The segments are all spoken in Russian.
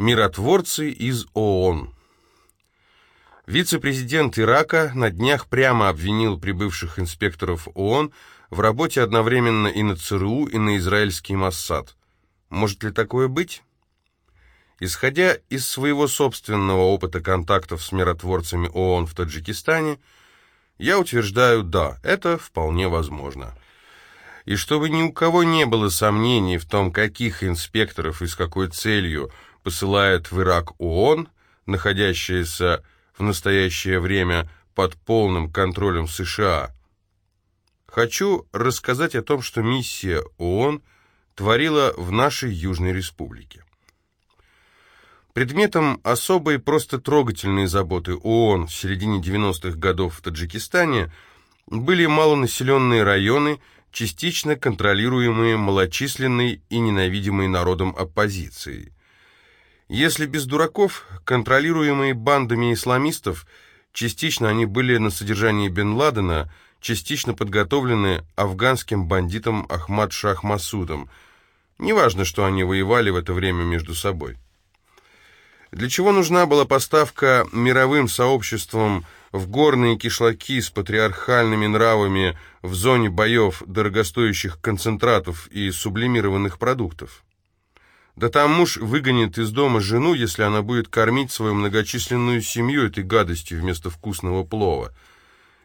Миротворцы из ООН. Вице-президент Ирака на днях прямо обвинил прибывших инспекторов ООН в работе одновременно и на ЦРУ, и на израильский Моссад. Может ли такое быть? Исходя из своего собственного опыта контактов с миротворцами ООН в Таджикистане, я утверждаю, да, это вполне возможно. И чтобы ни у кого не было сомнений в том, каких инспекторов и с какой целью посылает в Ирак ООН, находящаяся в настоящее время под полным контролем США, хочу рассказать о том, что миссия ООН творила в нашей Южной Республике. Предметом особой просто трогательной заботы ООН в середине 90-х годов в Таджикистане были малонаселенные районы, частично контролируемые малочисленной и ненавидимой народом оппозицией. Если без дураков, контролируемые бандами исламистов, частично они были на содержании Бен Ладена, частично подготовлены афганским бандитом Ахмад Шах Масудом. Неважно, что они воевали в это время между собой. Для чего нужна была поставка мировым сообществом в горные кишлаки с патриархальными нравами в зоне боев дорогостоящих концентратов и сублимированных продуктов? Да там муж выгонит из дома жену, если она будет кормить свою многочисленную семью этой гадостью вместо вкусного плова.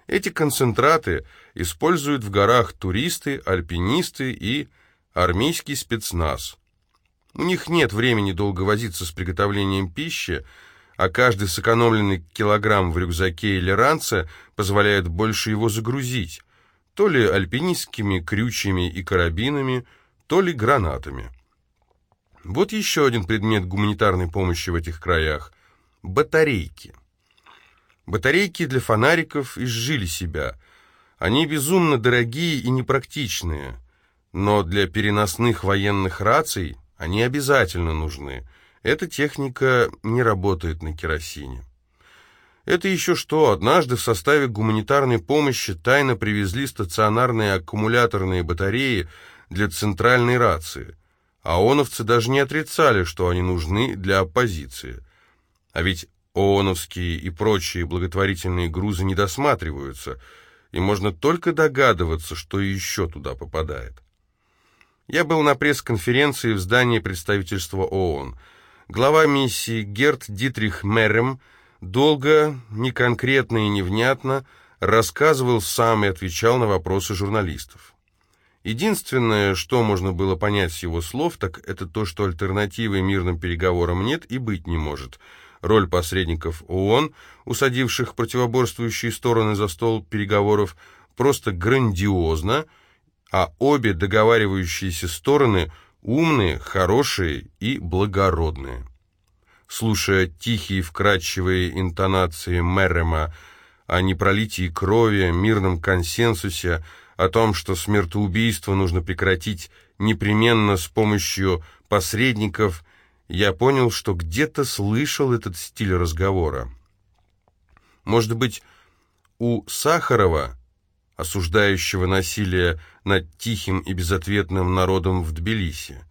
Эти концентраты используют в горах туристы, альпинисты и армейский спецназ. У них нет времени долго возиться с приготовлением пищи, а каждый сэкономленный килограмм в рюкзаке или ранце позволяет больше его загрузить, то ли альпинистскими крючьями и карабинами, то ли гранатами. Вот еще один предмет гуманитарной помощи в этих краях – батарейки. Батарейки для фонариков изжили себя. Они безумно дорогие и непрактичные, но для переносных военных раций – они обязательно нужны. Эта техника не работает на керосине. Это еще что, однажды в составе гуманитарной помощи тайно привезли стационарные аккумуляторные батареи для центральной рации. А ООНовцы даже не отрицали, что они нужны для оппозиции. А ведь ООНовские и прочие благотворительные грузы не досматриваются, и можно только догадываться, что еще туда попадает. Я был на пресс-конференции в здании представительства ООН. Глава миссии Герт Дитрих Меррем долго, неконкретно и невнятно рассказывал сам и отвечал на вопросы журналистов. Единственное, что можно было понять с его слов, так это то, что альтернативы мирным переговорам нет и быть не может. Роль посредников ООН, усадивших противоборствующие стороны за стол переговоров, просто грандиозна – а обе договаривающиеся стороны умные, хорошие и благородные. Слушая тихие вкрадчивые интонации Меррема о непролитии крови, мирном консенсусе, о том, что смертоубийство нужно прекратить непременно с помощью посредников, я понял, что где-то слышал этот стиль разговора. Может быть, у Сахарова осуждающего насилие над тихим и безответным народом в Тбилиси.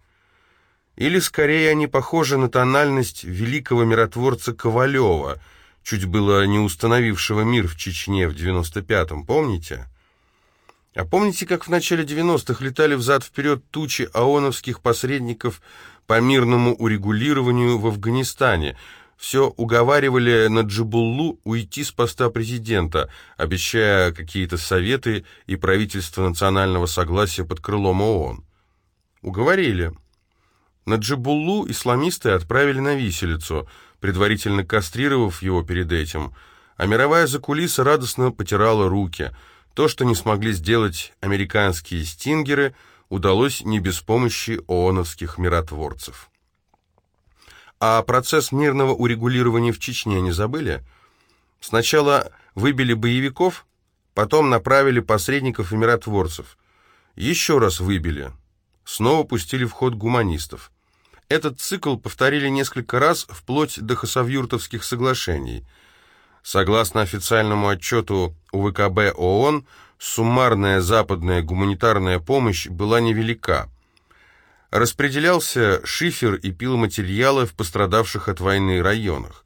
Или, скорее, они похожи на тональность великого миротворца Ковалева, чуть было не установившего мир в Чечне в 95-м, помните? А помните, как в начале 90-х летали взад-вперед тучи аоновских посредников по мирному урегулированию в Афганистане – все уговаривали на Джабуллу уйти с поста президента, обещая какие-то советы и правительство национального согласия под крылом ООН. Уговорили. На Джабуллу исламисты отправили на виселицу, предварительно кастрировав его перед этим, а мировая закулиса радостно потирала руки. То, что не смогли сделать американские стингеры, удалось не без помощи ООНовских миротворцев. А процесс мирного урегулирования в Чечне не забыли? Сначала выбили боевиков, потом направили посредников и миротворцев. Еще раз выбили. Снова пустили в ход гуманистов. Этот цикл повторили несколько раз вплоть до хасавюртовских соглашений. Согласно официальному отчету УВКБ ООН, суммарная западная гуманитарная помощь была невелика – распределялся шифер и пиломатериалы в пострадавших от войны районах.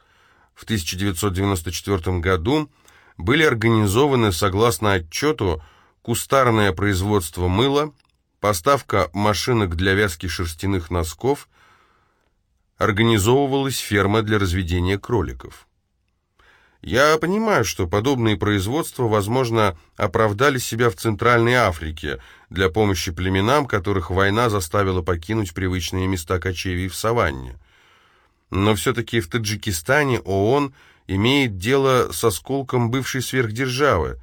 В 1994 году были организованы, согласно отчету, кустарное производство мыла, поставка машинок для вязки шерстяных носков, организовывалась ферма для разведения кроликов. Я понимаю, что подобные производства, возможно, оправдали себя в Центральной Африке для помощи племенам, которых война заставила покинуть привычные места кочевий в саванне. Но все-таки в Таджикистане ООН имеет дело с осколком бывшей сверхдержавы.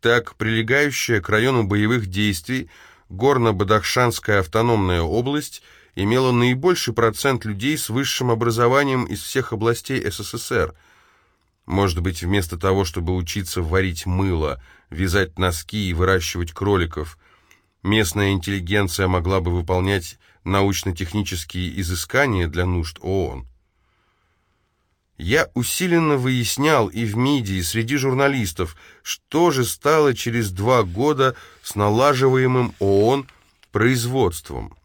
Так, прилегающая к району боевых действий Горно-Бадахшанская автономная область имела наибольший процент людей с высшим образованием из всех областей СССР – может быть, вместо того, чтобы учиться варить мыло, вязать носки и выращивать кроликов, местная интеллигенция могла бы выполнять научно-технические изыскания для нужд ООН. Я усиленно выяснял и в МИДе, и среди журналистов, что же стало через два года с налаживаемым ООН производством.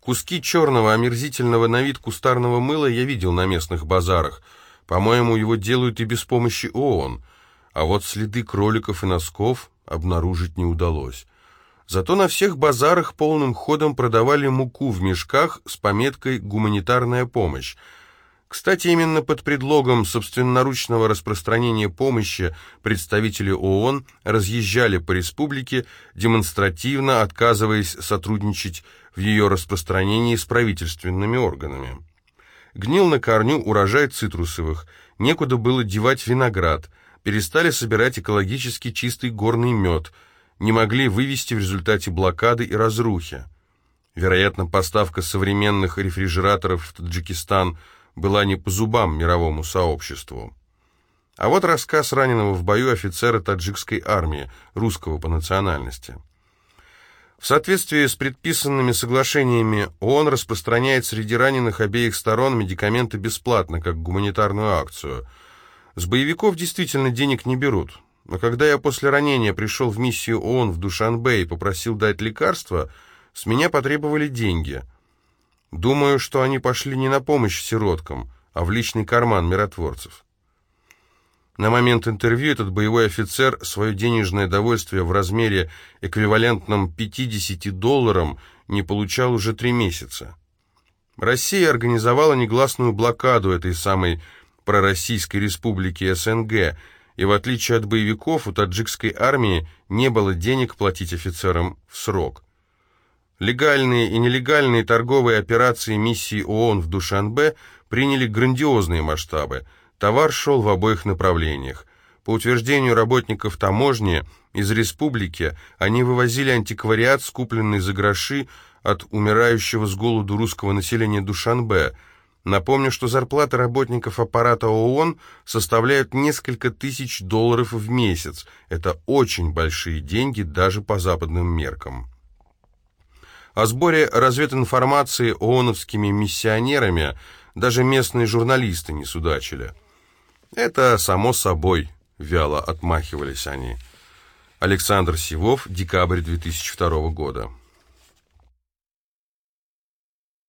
Куски черного омерзительного на вид кустарного мыла я видел на местных базарах – по-моему, его делают и без помощи ООН, а вот следы кроликов и носков обнаружить не удалось. Зато на всех базарах полным ходом продавали муку в мешках с пометкой «Гуманитарная помощь». Кстати, именно под предлогом собственноручного распространения помощи представители ООН разъезжали по республике, демонстративно отказываясь сотрудничать в ее распространении с правительственными органами. Гнил на корню урожай цитрусовых, некуда было девать виноград, перестали собирать экологически чистый горный мед, не могли вывести в результате блокады и разрухи. Вероятно, поставка современных рефрижераторов в Таджикистан была не по зубам мировому сообществу. А вот рассказ раненого в бою офицера таджикской армии, русского по национальности. В соответствии с предписанными соглашениями ООН распространяет среди раненых обеих сторон медикаменты бесплатно, как гуманитарную акцию. С боевиков действительно денег не берут. Но когда я после ранения пришел в миссию ООН в Душанбе и попросил дать лекарства, с меня потребовали деньги. Думаю, что они пошли не на помощь сироткам, а в личный карман миротворцев. На момент интервью этот боевой офицер свое денежное довольствие в размере эквивалентном 50 долларам не получал уже три месяца. Россия организовала негласную блокаду этой самой пророссийской республики СНГ, и в отличие от боевиков у таджикской армии не было денег платить офицерам в срок. Легальные и нелегальные торговые операции миссии ООН в Душанбе приняли грандиозные масштабы – Товар шел в обоих направлениях. По утверждению работников таможни, из республики они вывозили антиквариат, скупленный за гроши от умирающего с голоду русского населения Душанбе. Напомню, что зарплаты работников аппарата ООН составляют несколько тысяч долларов в месяц. Это очень большие деньги даже по западным меркам. О сборе развединформации ООНовскими миссионерами даже местные журналисты не судачили. «Это само собой», — вяло отмахивались они. Александр Сивов, декабрь 2002 года.